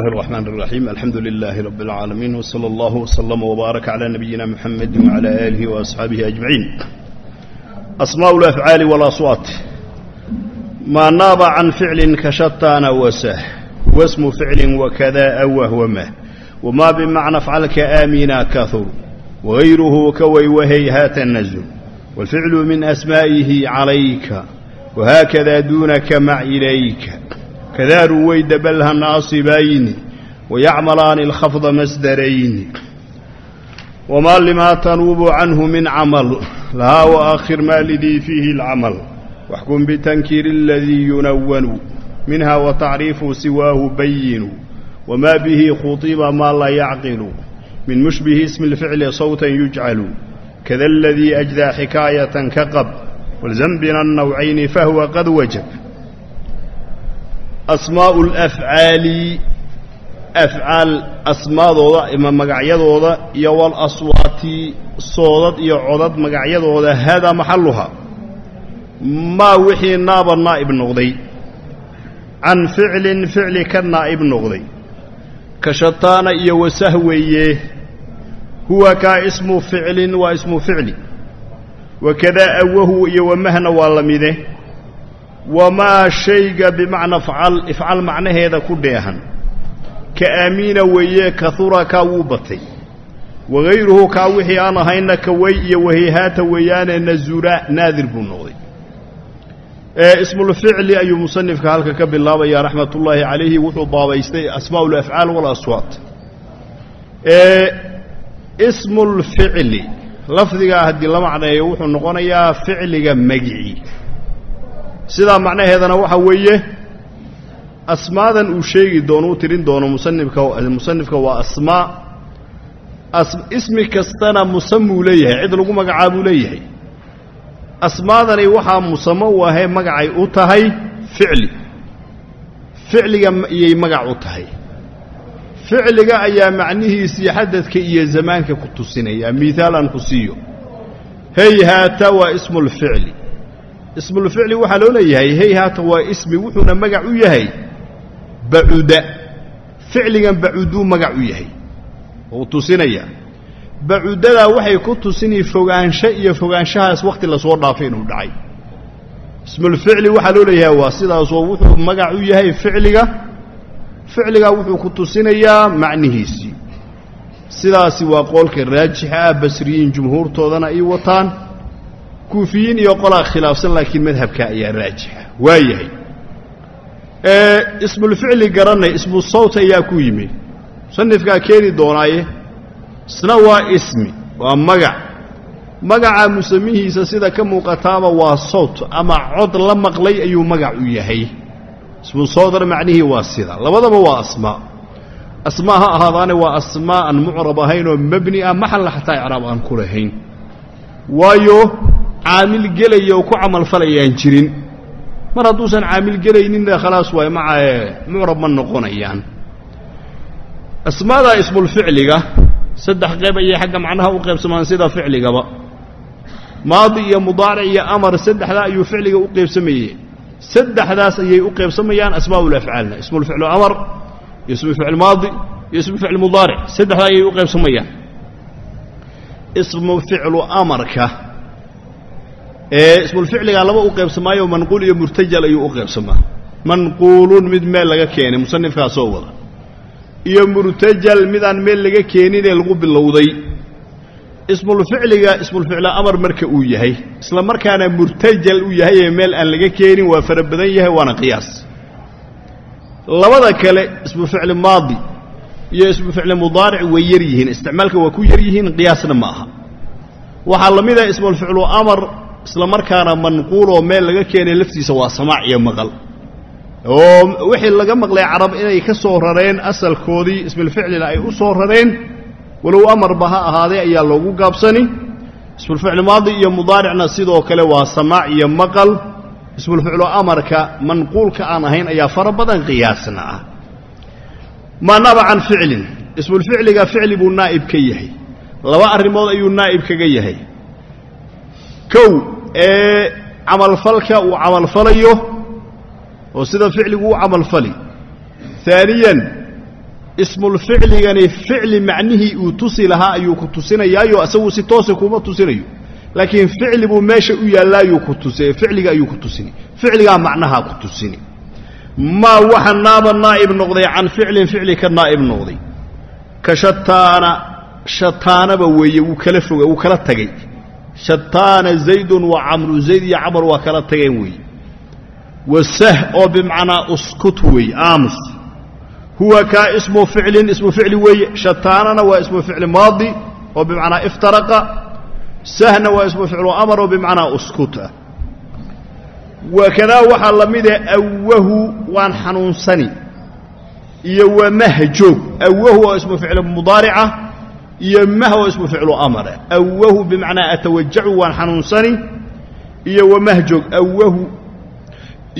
الله الرحمن الرحيم الحمد لله رب العالمين وصلى الله وسلم وبارك على نبينا محمد وعلى آله وأصحابه أجمعين أسماء الأفعال والأصوات ما ناب عن فعل كشتان وسه واسم فعل وكذا أو وهو ما وما بمعنى افعل كآمنا كثر وغيره كوي وهيهات النزل والفعل من أسمائه عليك وهكذا kadaaruu weyda balha naasibayni wayacmalaani alkhafda masdarayni wamaa limaa tanuubu canhu min camal lahaa waakhir maa lidii fiihi alcamal waxkum bitankiiri aladii yunawanu minha wa tacriifu siwaahu bayinu wamaa bihi khutiba maa laa yacqilu min mushbihi ismi اlficli sawtan yujcalu kada aladii ajdaa xikaayatan ka qab walzam bina annawcayni fahwa qad wajab asmaau اlafcaali afcaal asmaadooda ama magacyadooda iyo wal aswaati soodad iyo codad magacyadooda haadaa maxaluha maa wixii naaba naa'ib noqday. Can ficlin ficli ka naa'ib noqday. Ka shataana iyo wasahweeye huwa kaa ismu ficlin waa ismu ficli. Wakadaa awahu iyo wamahna waa la mide wamaa shayga bimacna afcal ifcal macnaheeda ku dheehan ka aamiina weeye kahura kaa wuu batay wagayruhu kaa wixii aan ahayna kaway iyo waheyhaata weeyaane nazura naadir buu noqday ismulficli ayuu musanifka halka ka bilaabaya raxmatullaahi calayhi wuxuu baabaystay asmaa ulafcaal walaswaat ismulficli lafdigaa haddii la macneeyo wuxuu noqonayaa ficliga magicii sidaa macnaheedana waxaa weeye asmaadan uu sheegi doono u tirin doono musanifka musanifka waa asmaa ismi kastana musamuu leeyahay cid lagu magacaabuu leeyahay. Asmaadani waxaa musamo u ahee magacay u tahay ficli. Ficliga iyay magac u tahay. Ficliga ayaa macnihiisii xadadka iyo zamaanka ku tusinaya mihaal aan ku siiyo. Hayhaata waa ismulficli ismulficli waxaa loo leeyahay hey haata waa ismi wuxuuna magac u yahay. Bacuda ficligan bacuduu magac u yahay. Uu tusinaya bacudadaa waxay ku tusini fogaansho iyo fogaanshahaas wakhti la soo dhaafay inuu dhacay. Ismulficli waxaa loo leeyahay waa sidaasoo wuxuu magac u yahay ficliga. Ficligaa wuxuu ku tusinayaa macnihiisii sidaasi waa qoolka raajixa ah basriyiin jumhuurtoodana ay wataan kuufiyiin iyo qolaa khilaafsan laakiin madhabka ayaa raajixa. Waa ismulficli garanay ismu sawt ayaa ku yimi musanifkaa keeni doonaaye isna waa ismi waa magac. Magaca musamihiisa sida ka muuqataaba waa sawt ama cod la maqlay ayuu magac u yahay. Ismu sawtna macnihii waa sida. Labadaba waa asmaa. Asmaa ha ahaadaane waa asmaa aan mucrab ahayn oo mabni ah maxalla xataa icraab aan ku lahayn. Waayo caamil gelaya oo ku camalfalayaan jirin. Mar hadduusan caamil gelayninna khalaas waay macae mucrab ma noqonayaan. Asmaadaa ismulficliga saddex qayb ayay xagga macnaha u qaybsamaan sida ficligaba. Maadi iyo mudaaric iyo amar saddexdaa ayuu ficliga u qaybsamayey saddexdaas ayay u qaybsamayaan asmaa ulafcaalna ismulficlu amar iyo ismu ficl maadi iyo ismu ficl mudaaric saddexdaa ayay u qaybsamayaan. Ismu ficlu amarka ismulficligaa laba u qaybsamaayo manquul iyo murtajal ayuu u qaybsamaa. Manquulun mid meel laga keenay musanifkaa soo wada. Iyo murtajal midaan meel laga keeninee lagu bilowday. Ismulficliga ismulficlu amar marka uu yahay isla markaana murtajal u yahay ee meel aan laga keenin waa fara badan yahay waana qiyaas. Labada kale ismuficli maadi iyo ismuficli mudaaric way yar yihiin isticmaalka waa ku yar yihiin qiyaasna ma aha. Waxaa la mida ismulficlu amar isla markaana manquuloo meel laga keenay laftiisa waa samaac iyo maqal. Oo wixii laga maqlay carab inay ka soo rareen asalkoodii ismulficlina ay u soo rareen walow amarba ha ahaadee ayaa loogu gaabsani. Ismulficlu maadi iyo mudaaricna sidoo kale waa samaac iyo maqal. Ismulficlu amarka manquulka aan ahayn ayaa fara badan qiyaasna ah. Maa naba can ficlin. Ismulficliga ficli buu naa'ib ka yahay. Laba arrimood ayuu naa'ib kaga yahay. Kow ee camalfalka uu camalfalayo oo sida ficligu u camalfali aaniyan ismulficligani ficli macnihii uu tusi lahaa ayuu ku tusinayaayo isagu si toosa kuma tusinayo. Laakiin ficli buu meesha u yaalaayuu ku tusi ficliga ayuu ku tusini. Ficligaa macnahaa ku tusini. Maa waxa naaba naa'ib noqday can ficlin ficli ka naa'ib noqday. Ka shataana shataanaba weeye wuu kala foga wuu kala tagay shataana zaydun wa camru zayd iyo camar waa kala tageen weeye wasah oo bimacnaa uskut weeye aamus. Huwa kaa ismu ficlin ismu ficli weeye shataanana waa ismu ficli maadi oo bimacnaa iftaraqa. Sahna waa ismu ficlu amar oo bimacnaa uskut ah. Wakadaa waxaa la mida awahu waan xanuunsani iyo wamahjoog awahu oo ismu ficlu mudaarica iyo mah oo ismu ficlu amara awahu bimacnaa atawajacu waan xanuunsani. Iyo wamahjoog awahu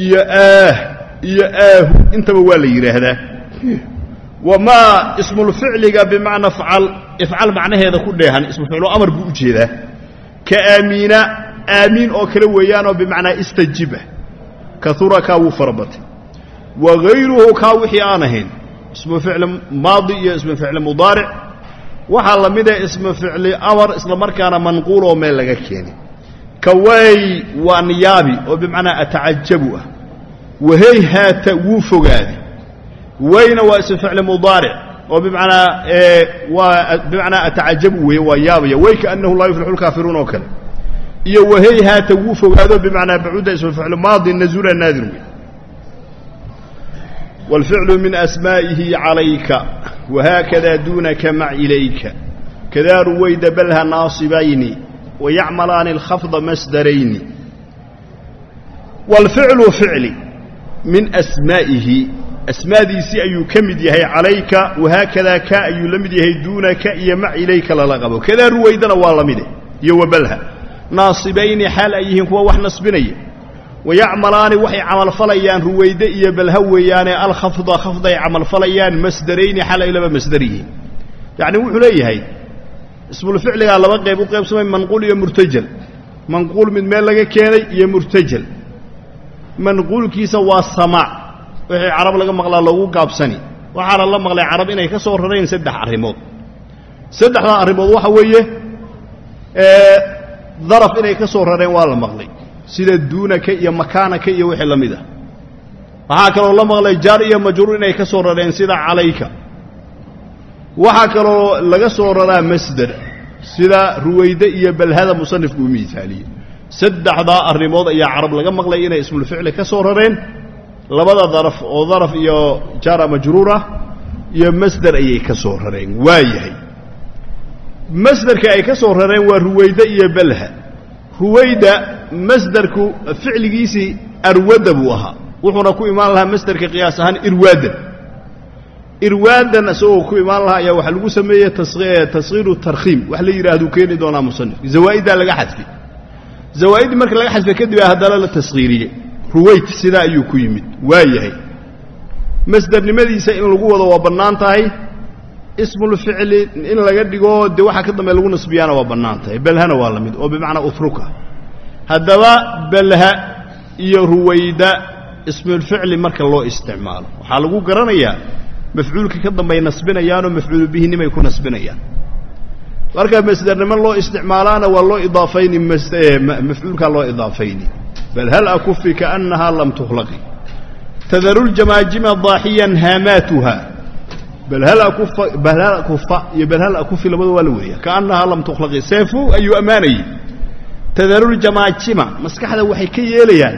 iyo aah iyo aahu intaba waa la yidhaahdaa. Wamaa ismulficliga bimacnaa fcal ifcal macnaheeda ku dheehan ismu ficlu amar buu u jeedaa. Ka aamiina aamiin oo kale weeyaanoo bimacnaa istajiba. Kaura kaa wuu fara batay wa hayruhu kaa wixii aan ahayn ismu ficli maadi iyo ismu ficli mudaaric waxaa la mida ismu ficli amar isla markaana manquul oo meel laga keenay. Ka way waa niyaabi oo bimacnaa atacajabu ah. Wahey haata wuu fogaaday. Wayna waa ismu ficli mudaaric oo bimacnaa waa bimacnaa atacajabu weeye waa yaabaya. Way kaannahu laa yuflixu lkaafiruun oo kale. Iyo wahey haata wuu fogaado bimacnaa bacuuda ismu ficli maadi nazula naadir wey wاlficlu min asmaa'ihi calayka wahaakada duunaka mac ilayka kadaa ruwayda balha naasibayni wayacmalaani اlkhafda masdarayni wاlficlu ficli min asmaa'ihi asmaadiisii ayuu ka mid yahay calayka wahaakadaa ka ayuu la mid yahay duunaka iyo mac ilayka lala qabo kadaa ruwaydana waa la mide iyo wabalha naasibayni xaal ay yihiin kuwa wax nasbinaya wayacmalaani waxay camalfalayaan ruwayde iyo balha weeyaane alkhafda khafday camalfalayaan masdarayni xal ay laba masdar yihiin yacni wuxuu leeyahay ismulficligaa laba qayb u qaybsamay manquul iyo murtajal manquul mid meel laga keenay iyo murtajal manquulkiisa waa samaac wixii carab laga maqlaa loogu gaabsani waxaana la maqlay carab inay ka soo rareen saddex arrimood saddexdaa arrimood waxa weeye daraf inay ka soo rareen waa la maqlay sida duunaka iyo makaanaka iyo wixii la mid ah. Waxaa kaloo la maqlay jaar iyo majruur inay ka soo rareen sida calayka. Waxaa kaloo laga soo raraa masder sida ruwayde iyo balhada musanifku u miisaaliyey. Saddexdaa arrimood ayaa carab laga maqlay inay ismulficli ka soo rareen. Labada daraf oo daraf iyo jaara majruura iyo masder ayay ka soo rareen waa yahay. Masderka ay ka soo rareen waa ruwayde iyo balha. Ruwayda masderku ficligiisii arwada buu ahaa. Wuxuuna ku imaan lahaa masderka qiyaas ahaan irwaadan. Irwaadan isagoo ku imaan lahaa ayaa waxaa lagu sameeyey taskhiiru tarkhiim. Wax la yidhahduu keeni doonaa musanifka zawaa'iddaa laga xadfay zawaa'iddii marka laga xadfay kadib a haddana la taskhiiriyey ruwayd sidaa ayuu ku yimid. Waa yahay. Masdernimadiisa in lagu wado waa bannaan tahay. Ismulficli in laga dhigo dee waxaa ka dambe lagu nasbiyaana waa bannaan tahay. Balhana waa la mid oo bimacnaa ufruka haddaba balha iyo ruwayda ismulficli marka loo isticmaalo. Waxaa lagu garanayaa mafcuulka ka dambey nasbinayaanoo mafcuulu bihinimay ku nasbinayaan. Marka masdernimo loo isticmaalaana waa loo idaafayni mafcuulkaa loo idaafayni. Bal hal akufi kaannahaa lam tukhlaqi. Tadaru ljamaajima daaxiyan haamaatuha. Bal hal akufa iyo bal hal akufi labada waa la weriya kaannahaa lam tukhlaqi. Seefu ayuu ammaanayey tadaruljamaajima maskaxda waxay ka yeelayaan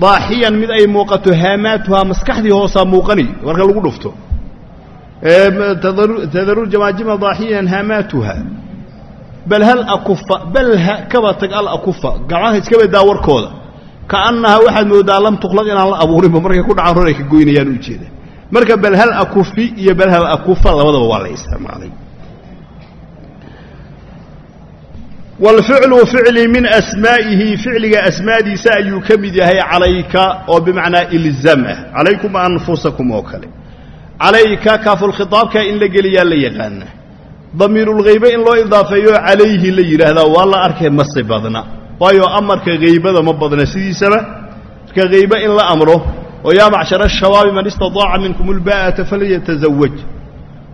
daaxiyan mid ay muuqato haamaatuhaa maskaxdii hoosaa muuqani marka lagu dhufto. Tadaruljamaajima daaxiyan haamaatuha bal hal akufa balha kaba tag al akufa gacmaha iska badaa warkooda kaannahaa waxaad moodaa lam tukhlaq inaan la abuurinba markay ku dhacaan hor ka goynayaan ujeeda marka bal hal akufi iyo bal hal akufa labadaba waa la isticmaalay wlficlu ficli min asmaa'ihi ficliga asmaadiisa ayuu ka mid yahay calayka oo bimacnaa ilzam ah calaykum anfusakum oo kale calayka kaafulkhiaabka in la geliyaa la yaqaana damiirulghaybe in loo idaafeeyo calayhi la yidhaahdaa waa la arkee masi badna waayo amarka haybada ma badna sidiisaba marka haybe in la amro oo yaa macshara shabaabi man istaطaaca minkum ulba'ata falyatazawaj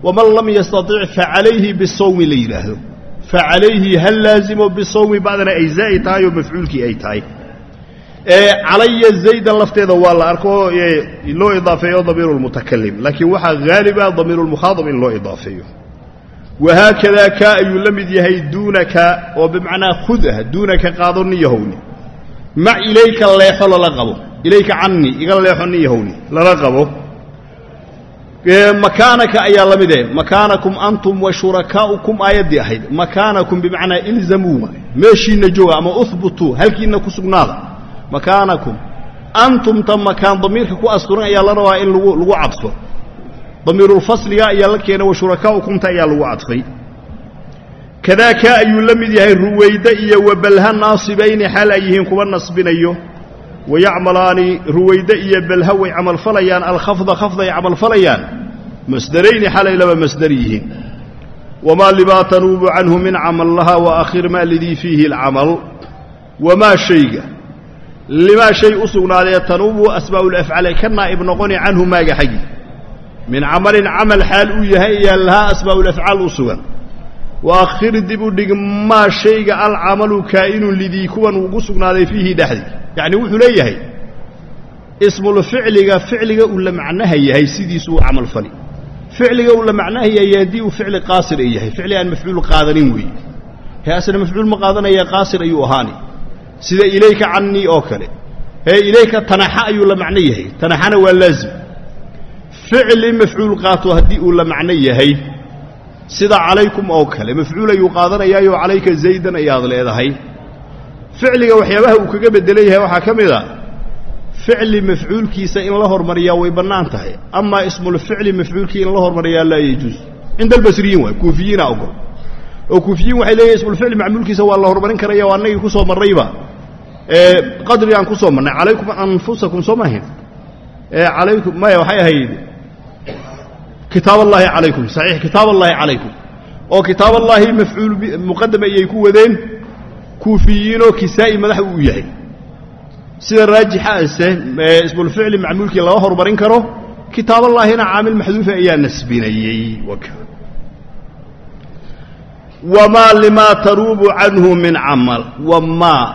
waman lam yastaطic facalayhi bisawmi la yidhaahdo facalayhi hal laazimo bisawmi bacdana ay zaa'id tahay oo mafcuulkii ay tahay calaya zaydan lafteeda waa la arko loo idaafeeyo damiiru lmutakalim laakiin waxaa haaliba damiiru lmukhaadab in loo idaafeeyo wahaakadaa kaa ayuu la mid yahay duunaka oo bimacnaa khud ah duunaka qaado niyahowni mac ilayka leexo lala qabo ilayka cani iga leexo niyahowni lala qabo makaanaka ayaa la mid eh. Makaanakum antum wa shurakaa'ukum aayaddii ahayd. Makaanakum bimacnaa ilzamuu meeshiinna jooga ama uhbutuu halkiinna ku sugnaada. Makaanakum. Antumta makaan damiirka ku asturan ayaa la rabaa in lagu cadfo damiirulfasliga ayaa la keenay wa shurakaa'ukumta ayaa lagu cadfay kadaaka ayuu la mid yahay ruwayde iyo wabalha naasibayni xaal ay yihiin kuwa nasbinayo wayacmalaani ruwayde iyo balha way camalfalayaan alkhafda khafda ay camalfalayaan masdarayni xalay laba masdar yihiin wamaa limaa tanuubu canhu min camal laha wa akhir maa lidii fiihi alcamal wamaa shayga limaa shay u sugnaadee tanuubu asbaa'ulafcaal ay ka naa'ib noqoni canhu maaga xaggi min camalin camal xaal uu yahay ayaa lahaa asbaa'ulafcaal u sugan wa akhir dib u dhig maa shayga alcamalu kaa'inun lidii kuwan ugu sugnaaday fiihi dhexdii yacni wuxuu leeyahay ismulficliga ficliga uu la macnaha yahay sidiisuu camal fali ficliga uu la macnaha yahay haddii uu ficli qaasir ay yahay ficli aan mafcuul qaadanin weeye hee asna mafcuul ma qaadanaya qaasir ayuu ahaani. Sida ilayka canii oo kale. Ee ilayka tanaxa ayuu la macno yahay. Tanaxana waa laazim. Ficli mafcuul qaato haddii uu la macno yahay sida calaykum oo kale. Mafcuul ayuu qaadanayaayo calayka zaydan ayaad leedahay ficliga waxyaabaha uu kaga beddelan yahay waxaa ka mid a ficli mafcuulkiisa in la hormariyaa way bannaan tahay. Amaa ismulficli mafcuulkii in la hormariyaa laa yajuus cinda albasriyiin waay kuufiyiina ogol. Oo kuufiyiin waxay leeyihiin ismulficli macmuulkiisa waa la hormarin karaya oo annagii ku soo marrayba. Qadrigaan ku soo marnay. Calaykum anfusakum soo maahin alaykum maya waxay ahayd kitaab allaahi calaykum saxiix kitaab allaahi calaykum. Oo kitaab allaahi mafcuul muqadam ayay ku wadeen kuufiyiinoo kisaa'i madax uu yahay. Sida raajixaase ismulficli macmuulkii laga hormarin karo kitaaballaahina caamil maxduufa ayaa nasbinayey wamaa limaa taruubu canhu min camal. Wamaa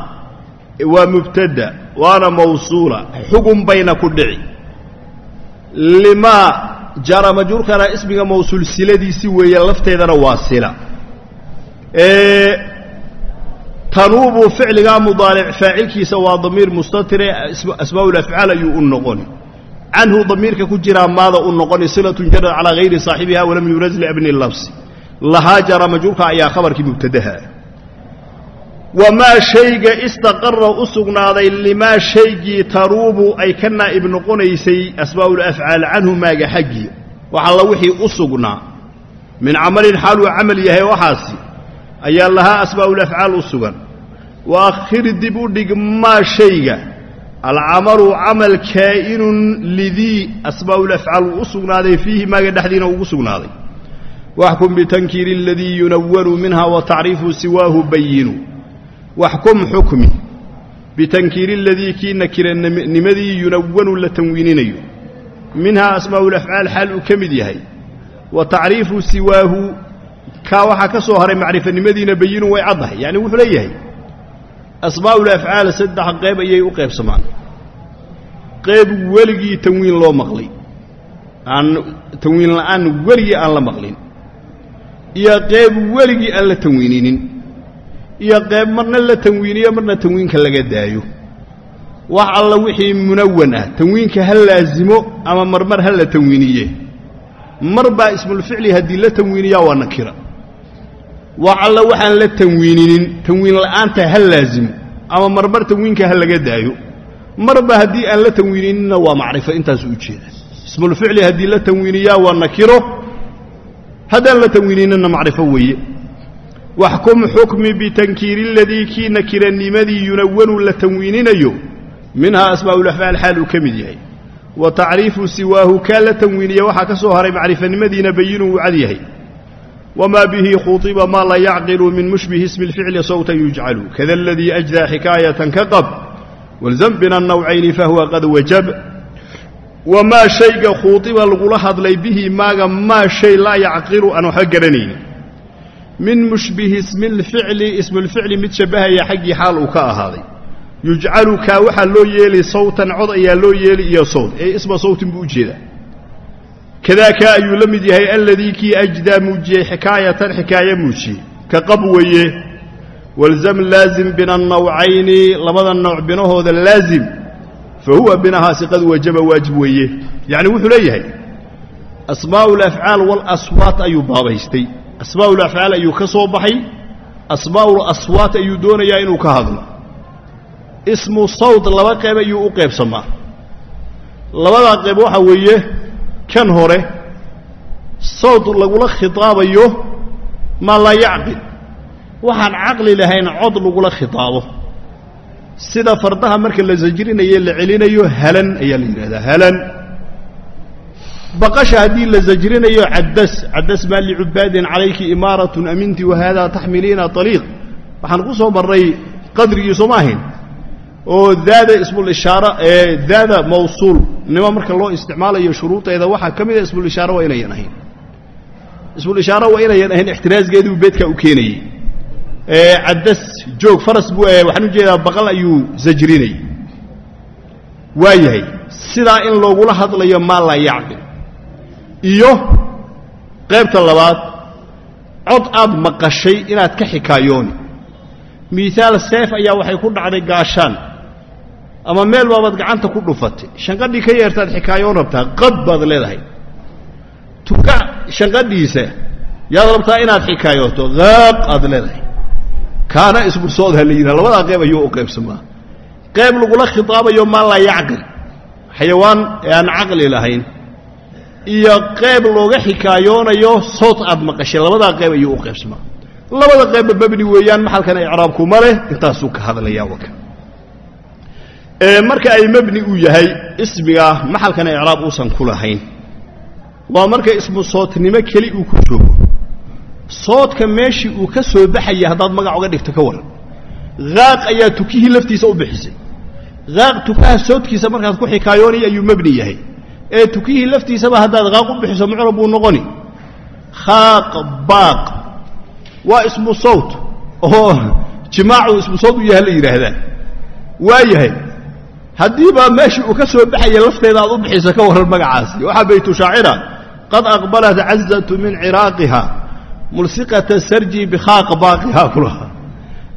waa mubtada waana mawsuula xugun bayna ku dhici. Limaa jara majruurkana ismiga mawsuul siladiisi weeye lafteedana waa sila tanuubu ficligaa mudaaric faacilkiisa waa damiir mustatire asmaa'ulafcaal ayuu u noqoni canhu damiirka ku jiraa maada u noqoni silatun jarad calaa hayri saaxibiha walam yuraz liabni labsi lahaa jara majruurka ayaa khabarkii mubtadaha. Wamaa shayga istaqara u sugnaaday limaa shaygii taruubu ay ka naa'ib noqonaysay asmaa'ulafcaal canhu maaga xaggii wax alla wixii u sugnaa min camalin xaaluu camal yahay waxaasi ayaa lahaa asmaa'ulafcaal u sugan. Wa akhir dib u dhig maa shayga. Alcamalu camal kaa'inun lidii asmaa'ulafcaal uu u sugnaaday fiihi maaga dhexdiina ugu sugnaaday. Waxkum bitankiiri aladii yunawanu minha wa siwaahu bayinu. Waxkum xukmi bitankiiri aladii kii nakiranimadii yunawanu la tanwiininayo. Minhaa asmaa'ulafcaal xaal uu ka mid yahay. Wa tacriifu siwaahu kaa waxaa ka soo haray macrifanimadiina bayinun way caddahay. Yacni wuxuu leeyahay asmaa'ulafcaal saddex qayb ayay u qaybsamaan. Qayb weligii tanwiin loo maqlay. Aan tanwiin la'aan weligii aan la maqlin. Iyo qayb weligii aan la tanwiininin. Iyo qayb marna la tanwiiniyo marna tanwiinka laga daayo. Wax alla wixii munawan ah tanwiinka ha laasimo ama marmar ha la tanwiiniye mar baa ismulficli haddii la tanwiiniyaa waa nakira. Wax alla waxaan la tanwiininin tanwiin la'aanta ha laasimo ama marmar tanwiinka ha laga daayo. Marba haddii aan la tanwiinininna waa macrifo intaasu ujeeda ismulficli haddii la tanwiiniyaa waa nakiro haddaan la tanwiininina macrifo weeye. Waxkum xukmi bitankiiri aladii kii nakiranimadii yunawanu la tanwiininayo minhaa asmaa'ulafcaal xaal uu ka mid yahay wa tacriifu siwaahu kaa la tanwiiniya waxaa ka soo haray macrifanimadiina bayinun wuu cad yahay. Wamaa bihi khuuiba maa la yacqilu min mushbihi ismi اlficli sawtan yujcalu. Kada aladii ajdaa xikaayatan ka qab walzam bina nawcayni fahuwa qad wajab. Wamaa shayga khuuiba lagula hadlay bihi maaga maa shay laa yacqilu aan waxba garanayni min mushbihi ismi اlficli ismulficli mid shabbahaya xaggii xaal uu ka ahaaday yujcalu waxaa loo yeeli sawtan cod ayaa loo yeeli iyo sawt. Ee isma sawtin buu u jeedaa. Kadaaka ayuu la mid yahay alladii kii ajdaa muujiyey xikaayatan xikaaye muujiyey ka qab weeye walzam laazim bina annawcayni labada nooc binahooda laazim fa huwa binahaasi qad wajaba waajib weeye. Yacni wuxuu leeyahay asmaa'u alafcaal waalaswaat ayuu baabaystay. Asmaa'u alafcaal ayuu ka soo baxay asmaa'u laswaat ayuu doonayaa inuu ka hadlo ismu sawd laba qayb ayuu u qaybsamaa. Labadaa qayb waxaa weeye kan hore sawd lagula khitaabayo maa laa yacqil waxaan caqli lahayn cod lagula khitaabo. Sida fardaha marka la sajrinayo la celinayo halan ayaa la yidhahdaa halan. Baqasha haddii la sajrinayo caddas caddas maa licubaadin calayki imaaratun aminti wahaadaa taxmiliina aliiq waxaan ku soo marray qadrigii sooma ahayn oo daada ismulishaara daada mawsuul. Nimo marka loo isticmaalayo shuruudeeda waxaa ka mida ismulishaara waa inayan ahayn. Ismulishaara waa inayan ahayn ixtiraasgeeduu beedkaa u keenayey caddas joog faras buu waxaan u jeedaa baqal ayuu sajrinayy waa sidaa in loogula hadlayo maa laa yacqil. Iyo qaybta labaad cod aad maqashay inaad ka xikaayooni. Miihaal seef ayaa waxay ku dhacday gaashaan ama meel baabaad gacanta ku dhufatay. Shanqadhii ka yeertaad xikaayoon rabtaa qad baad leedahay. Tuka shanqadhiisa yaad rabtaa inaad xikaayooto qaaq aad leedahay. Kaana isbursoodha la yidhaha labadaa qayb ayuu u qaybsamaa qayb lagula khitaabayo maa laa yacqil. Xayawaan ee aan caqli lahayn. Iyo qayb looga xikaayoonayo sood aad maqashay labadaa qayb ayuu u qaybsamaa labada qaybba mabni weeyaan maxalkana icraabkuma leh intaasuu ka hadlayaa waka marka ay mabni uu yahay ismiga maxalkana icraab uusan ku lahayn. Waa marka ismu soodnimo keli uu ku joogo. Soodka meeshii uu ka soo baxaya haddaad magac uga dhigto ka waran. Haaq ayaa tukihii laftiisa u bixisay. Haaq tukaha soodkiisa markaad ku xikaayoonaya ayuu mabni yahay. Ee tukihii laftiisaba haddaad haaq u bixiso mucrab buu noqoni. Khaaq baaq. Waa ismu sawt. Oo jimaacu ismu sawt u yaha la yidhaahdaa waa yahay haddiiba meeshii uu ka soo baxaya lafteeda aad u bixiso ka warran magacaasi. Waxaa baytu shaacira qad aqbalat cazatu min ciraaqiha mulsiqata sarji bikhaaq baaqiha kulaha.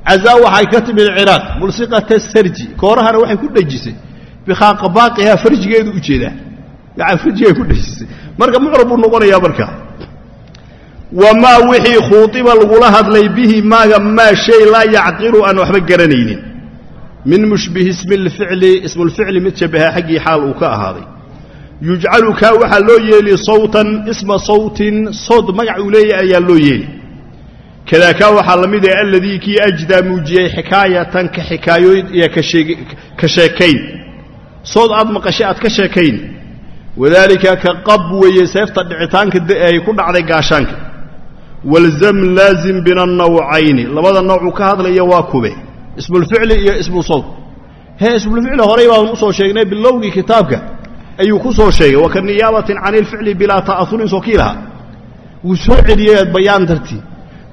Cazaa waxay ka timid ciraaq mulsiqata sarji koorahana waxay ku dhejisay bikhaaq baaqiha farjigeedu u jeedaa. Yaani farjigay ku dhejisay. Marka mucrab noqonayaa marka wamaa wixii khuuiba lagula hadlay bihi maaga maa shay laa yacqilu aan waxba garanaynin min mushbihi ismi lficli ismulficli mid shabaha xaggii xaal uu ka ahaaday. Yujcalu kaa waxaa loo yeeli sawtan isma sawtin sawd magac uu leeyahay ayaa loo yeeli. Kadaa kaa waxaa la mid ah alladii kii ajdaa muujiyey xikaayatan ka xikaayooyn iyo ka sheekayn. Sood aad maqashay aad ka sheekayn. Wadaalika ka qab weeye seefta dhicitaanka ay ku dhacday gaashaanka. Walzam laazim bina nawcayni labada noocuu ka hadlaya waa kube ismulficli iyo ismu sawt. Hee ismulficli horey baan u soo sheegnay bilowgii kitaabka. Ayuu ku soo sheegay wa niyaabatin can ilficli bilaa ta'aurin sokiilaha wuu soo celiyey bayaan dartii.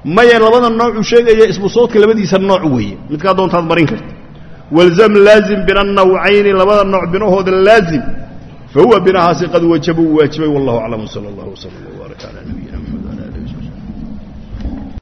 Maya labada noocuu sheegaya ismu sawtka labadiisa nooc weeye. Midkaa doontaad marin karta walzam laazim bina nawcayni labada nooc binahooda laazim. Fa huwa binahaasi qad wajaba uu waajibay wallahu aclam sala allah wsala allah wbaarak cala nabiyina